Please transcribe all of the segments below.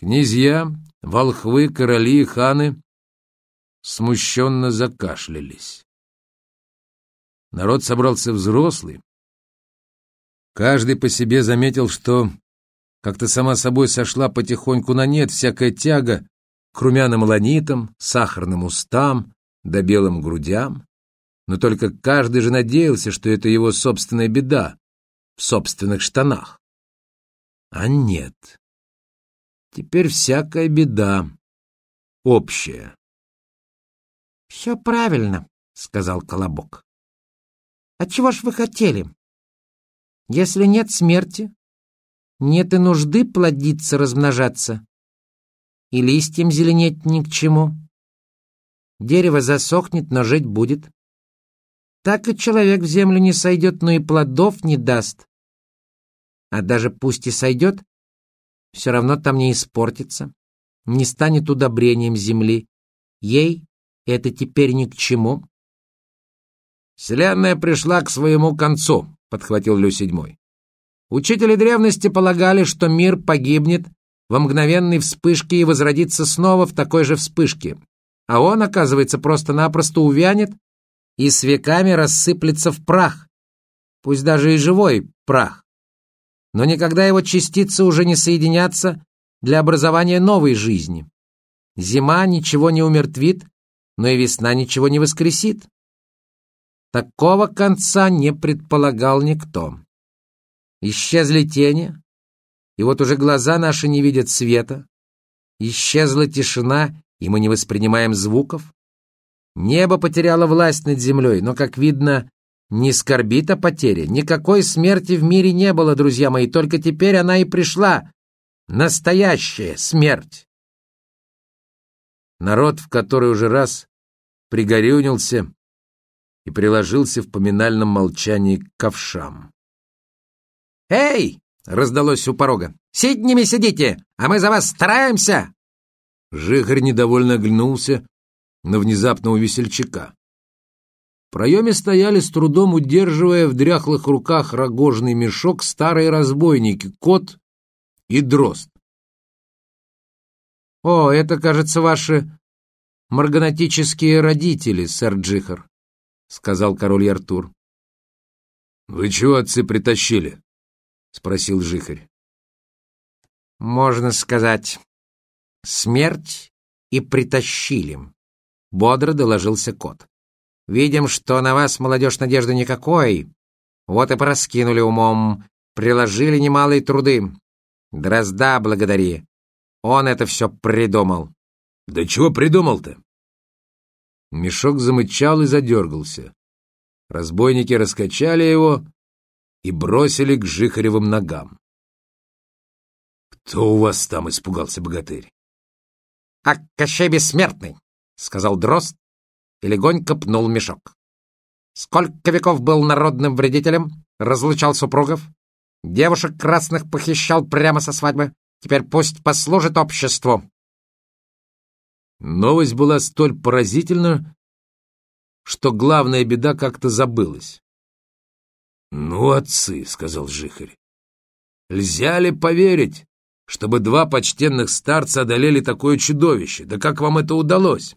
Князья, волхвы, короли и ханы смущенно закашлялись. Народ собрался взрослый. Каждый по себе заметил, что как-то сама собой сошла потихоньку на нет всякая тяга к румяным ланитам, сахарным устам да белым грудям. Но только каждый же надеялся, что это его собственная беда в собственных штанах. А нет. Теперь всякая беда общая. — Все правильно, — сказал Колобок. — А чего ж вы хотели? Если нет смерти, нет и нужды плодиться, размножаться. И листьям зеленеть ни к чему. Дерево засохнет, но жить будет. Так и человек в землю не сойдет, но и плодов не даст. А даже пусть и сойдет, все равно там не испортится, не станет удобрением земли. Ей это теперь ни к чему. «Вселенная пришла к своему концу», — подхватил Лю седьмой. Учители древности полагали, что мир погибнет во мгновенной вспышке и возродится снова в такой же вспышке, а он, оказывается, просто-напросто увянет и с веками рассыплется в прах, пусть даже и живой прах. Но никогда его частицы уже не соединятся для образования новой жизни. Зима ничего не умертвит, но и весна ничего не воскресит. Такого конца не предполагал никто. Исчезли тени, и вот уже глаза наши не видят света. Исчезла тишина, и мы не воспринимаем звуков. Небо потеряло власть над землей, но, как видно, не скорбит о потере. Никакой смерти в мире не было, друзья мои, только теперь она и пришла. Настоящая смерть. Народ в который уже раз пригорюнился и приложился в поминальном молчании к ковшам. «Эй!» — раздалось у порога. «Сиднями сидите, а мы за вас стараемся!» Жихарь недовольно оглянулся на внезапного весельчака. В проеме стояли, с трудом удерживая в дряхлых руках рогожный мешок, старые разбойники, кот и дрозд. «О, это, кажется, ваши марганатические родители, сэр Джихар», — сказал король Артур. «Вы чего, отцы, притащили?» — спросил Жихарь. «Можно сказать, смерть и притащили», — бодро доложился кот. «Видим, что на вас, молодежь, надежды никакой. Вот и пораскинули умом, приложили немалые труды. Дрозда благодари. Он это все придумал». «Да чего придумал-то?» Мешок замычал и задергался. Разбойники раскачали его, и бросили к Жихаревым ногам. «Кто у вас там?» — испугался богатырь. «А Кощей Бессмертный!» — сказал Дрозд и легонько пнул мешок. «Сколько веков был народным вредителем, разлучал супругов, девушек красных похищал прямо со свадьбы, теперь пусть послужит обществу!» Новость была столь поразительна, что главная беда как-то забылась. «Ну, отцы», — сказал Жихарь, — «льзя ли поверить, чтобы два почтенных старца одолели такое чудовище? Да как вам это удалось?»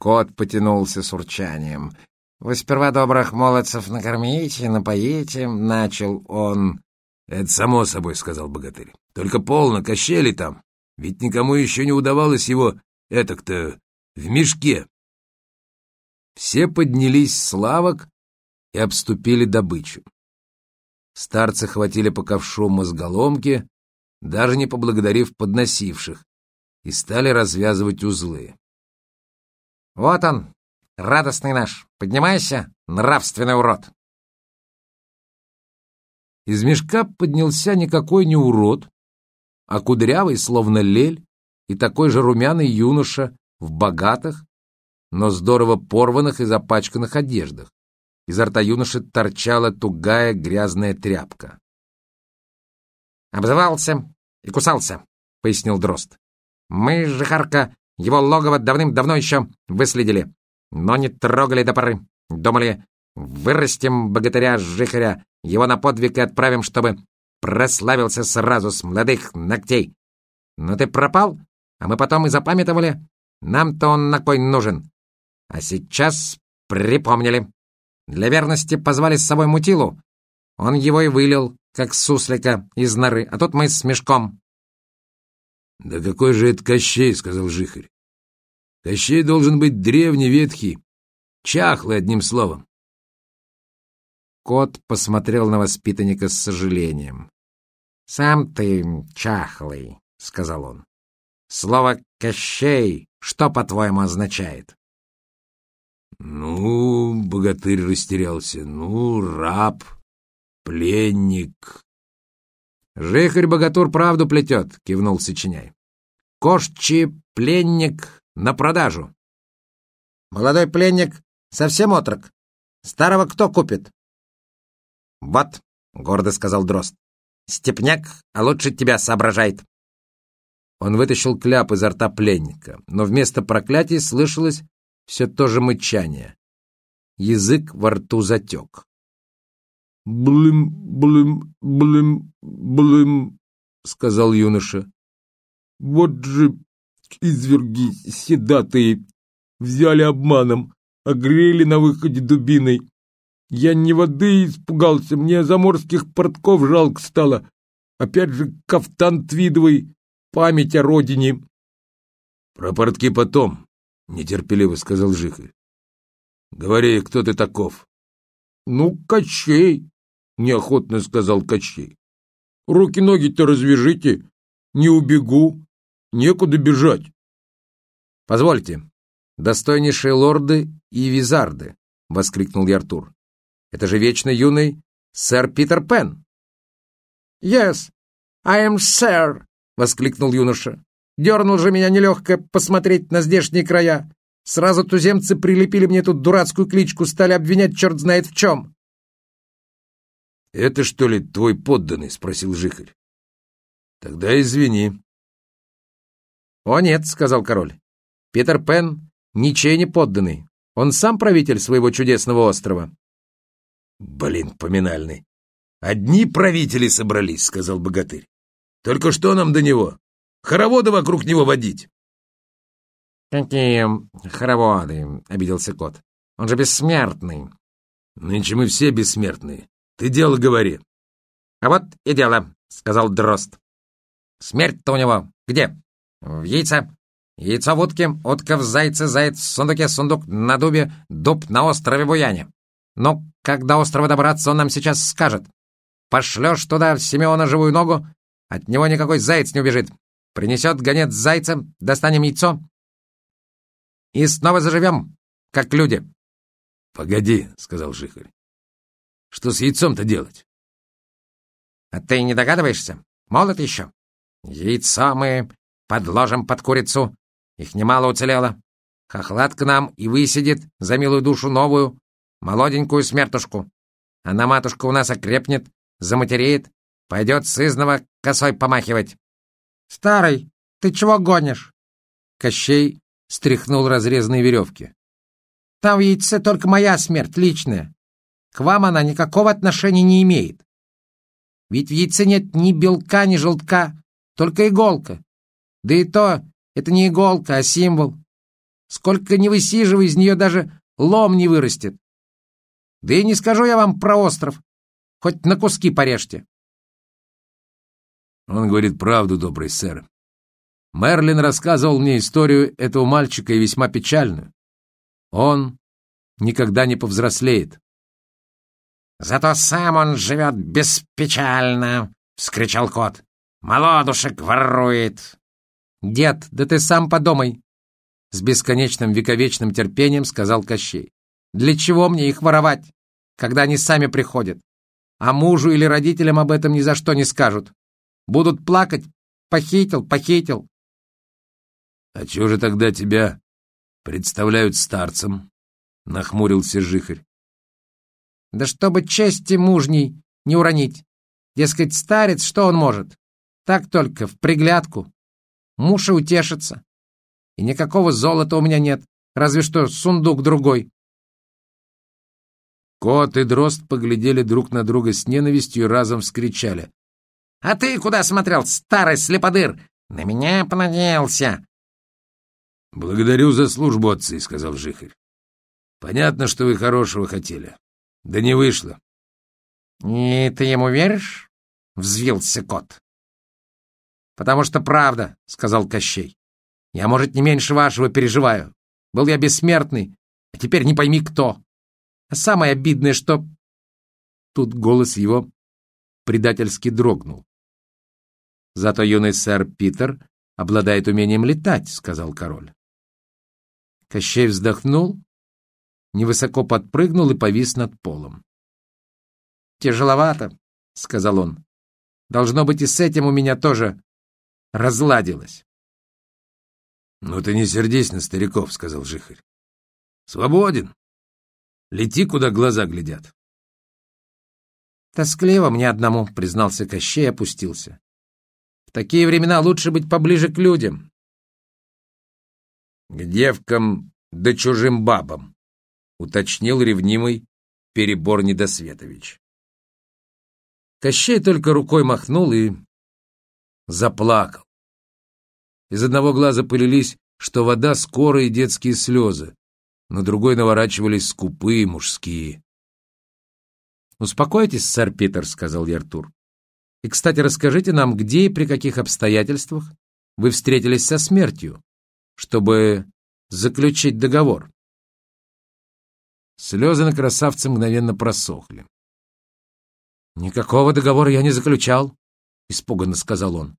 Кот потянулся с урчанием. «Вы сперва добрых молодцев накормите, напоите», — начал он. «Это само собой», — сказал богатырь. «Только полно, кощели там. Ведь никому еще не удавалось его, этак-то, в мешке». Все поднялись с лавок, и обступили добычу. Старцы хватили по ковшу мозголомки, даже не поблагодарив подносивших, и стали развязывать узлы. «Вот он, радостный наш! Поднимайся, нравственный урод!» Из мешка поднялся никакой не урод, а кудрявый, словно лель, и такой же румяный юноша в богатых, но здорово порванных и запачканных одеждах. Изо рта юноши торчала тугая грязная тряпка. «Обзывался и кусался», — пояснил Дрозд. «Мы, Жихарка, его логово давным-давно еще выследили, но не трогали до поры. Думали, вырастим богатыря-жихаря, его на подвиг и отправим, чтобы прославился сразу с молодых ногтей. Но ты пропал, а мы потом и запамятовали. Нам-то он на кой нужен. А сейчас припомнили. Для верности позвали с собой мутилу. Он его и вылил, как суслика из норы, а тут мы с мешком. — Да какой же это Кощей, — сказал Жихарь. Кощей должен быть древний, ветхий, чахлый, одним словом. Кот посмотрел на воспитанника с сожалением. «Сам ты чахлый», — сказал он. «Слово «Кощей» что, по-твоему, означает?» «Ну, богатырь растерялся. Ну, раб, пленник». «Жихарь-богатур правду плетет», — кивнул Сочиняй. «Кошчи пленник на продажу». «Молодой пленник совсем отрок. Старого кто купит?» «Вот», — гордо сказал Дрозд, — «степняк, а лучше тебя соображает». Он вытащил кляп изо рта пленника, но вместо проклятий слышалось все то же мычание. Язык во рту затек. «Блым, блым, блым, блым», — сказал юноша. «Вот же изверги седатые взяли обманом, огрели на выходе дубиной. Я не воды испугался, мне заморских портков жалко стало. Опять же кафтан твидовый, память о родине. — Про портки потом, — нетерпеливо сказал Жихарь. — Говори, кто ты таков? — Ну, Кощей, — неохотно сказал Кощей. — Руки-ноги-то развяжите, не убегу, некуда бежать. — Позвольте, достойнейшие лорды и визарды, — воскликнул Яртур. Это же вечно юный сэр Питер Пен. «Yes, I am sir», — воскликнул юноша. «Дернул же меня нелегко посмотреть на здешние края. Сразу туземцы прилепили мне тут дурацкую кличку, стали обвинять черт знает в чем». «Это, что ли, твой подданный?» — спросил Жихарь. «Тогда извини». «О нет», — сказал король. «Питер Пен ничей не подданный. Он сам правитель своего чудесного острова». «Блин, поминальный! Одни правители собрались», — сказал богатырь. «Только что нам до него? Хороводы вокруг него водить!» «Какие хороводы?» — обиделся кот. «Он же бессмертный!» «Нынче мы все бессмертные. Ты дело говори!» «А вот и дело!» — сказал Дрозд. «Смерть-то у него где? В яйце. Яйцо в утке, утка в зайце, заяц в сундуке, сундук на дубе, дуб на острове Буяне. Ну, как до острова добраться, он нам сейчас скажет. Пошлешь туда Симеона живую ногу, от него никакой заяц не убежит. Принесет гонец зайца, достанем яйцо и снова заживем, как люди. — Погоди, — сказал Жихарь. — Что с яйцом-то делать? — А ты не догадываешься? Молод еще. Яйцо мы подложим под курицу. Их немало уцелело. Хохлад к нам и высидит за милую душу новую, молоденькую смертушку. Она, матушка, у нас окрепнет, заматереет, пойдет сызного косой помахивать. «Старый, ты чего гонишь?» Кощей стряхнул разрезанные веревки. «Там в яйце только моя смерть, личная. К вам она никакого отношения не имеет. Ведь в яйце нет ни белка, ни желтка, только иголка. Да и то, это не иголка, а символ. Сколько ни высиживай, из нее даже лом не вырастет. Да и не скажу я вам про остров. Хоть на куски порежьте. Он говорит правду, добрый сэр. Мерлин рассказывал мне историю этого мальчика и весьма печальную. Он никогда не повзрослеет. «Зато сам он живет беспечально!» — вскричал кот. «Молодушек ворует!» «Дед, да ты сам подумай!» С бесконечным вековечным терпением сказал Кощей. Для чего мне их воровать, когда они сами приходят? А мужу или родителям об этом ни за что не скажут. Будут плакать. Похитил, похитил. — А чего же тогда тебя представляют старцем? — нахмурился Жихарь. — Да чтобы чести мужней не уронить. Дескать, старец, что он может? Так только, в приглядку. Муж и утешится. И никакого золота у меня нет, разве что сундук другой. Кот и дрозд поглядели друг на друга с ненавистью и разом вскричали. «А ты куда смотрел, старый слеподыр? На меня понадеялся. «Благодарю за службу, отцы», — сказал Жихарь. «Понятно, что вы хорошего хотели. Да не вышло». «И ты ему веришь?» — взвился кот. «Потому что правда», — сказал Кощей. «Я, может, не меньше вашего переживаю. Был я бессмертный, а теперь не пойми кто. А самое обидное, что...» Тут голос его предательски дрогнул. «Зато юный сэр Питер обладает умением летать», — сказал король. Кощей вздохнул, невысоко подпрыгнул и повис над полом. «Тяжеловато», — сказал он. «Должно быть, и с этим у меня тоже разладилось». «Ну ты не сердись на стариков», — сказал Жихарь. «Свободен. Лети, куда глаза глядят». «Тоскливо мне одному», — признался Кощей и опустился. «В такие времена лучше быть поближе к людям. «К девкам да чужим бабам», — уточнил ревнимый перебор Недосветович. Кощей только рукой махнул и заплакал. Из одного глаза полились, что вода скорые детские слезы, на другой наворачивались скупые мужские. «Успокойтесь, сэр Питер», — сказал я Артур. «И, кстати, расскажите нам, где и при каких обстоятельствах вы встретились со смертью?» Чтобы заключить договор. Слезы на красавце мгновенно просохли. «Никакого договора я не заключал», — испуганно сказал он.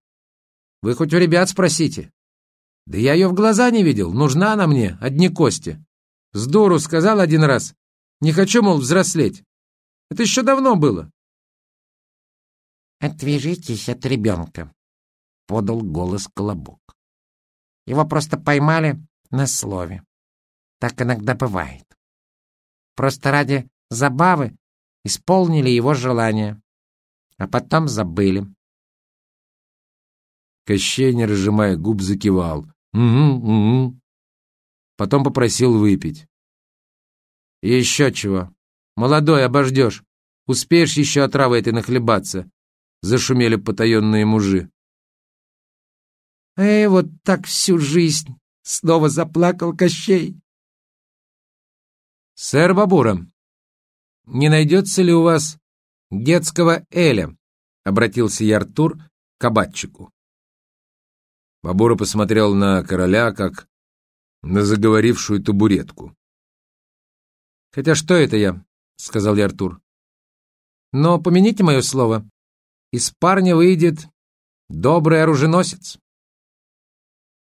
«Вы хоть у ребят спросите. Да я ее в глаза не видел, нужна она мне, одни кости. С дуру сказал один раз. Не хочу, мол, взрослеть. Это еще давно было». «Отвяжитесь от ребенка», — подал голос Колобок. Его просто поймали на слове. Так иногда бывает. Просто ради забавы исполнили его желание, а потом забыли. Кощей, не разжимая губ, закивал. «Угу, угу». Потом попросил выпить. «И еще чего. Молодой, обождешь. Успеешь еще отравой этой нахлебаться?» Зашумели потаенные мужи. «Эй, вот так всю жизнь!» — снова заплакал Кощей. «Сэр Бабура, не найдется ли у вас детского Эля?» — обратился я Артур к кабатчику. Бабура посмотрел на короля, как на заговорившую табуретку. «Хотя что это я?» — сказал я Артур. «Но помяните мое слово. Из парня выйдет добрый оруженосец».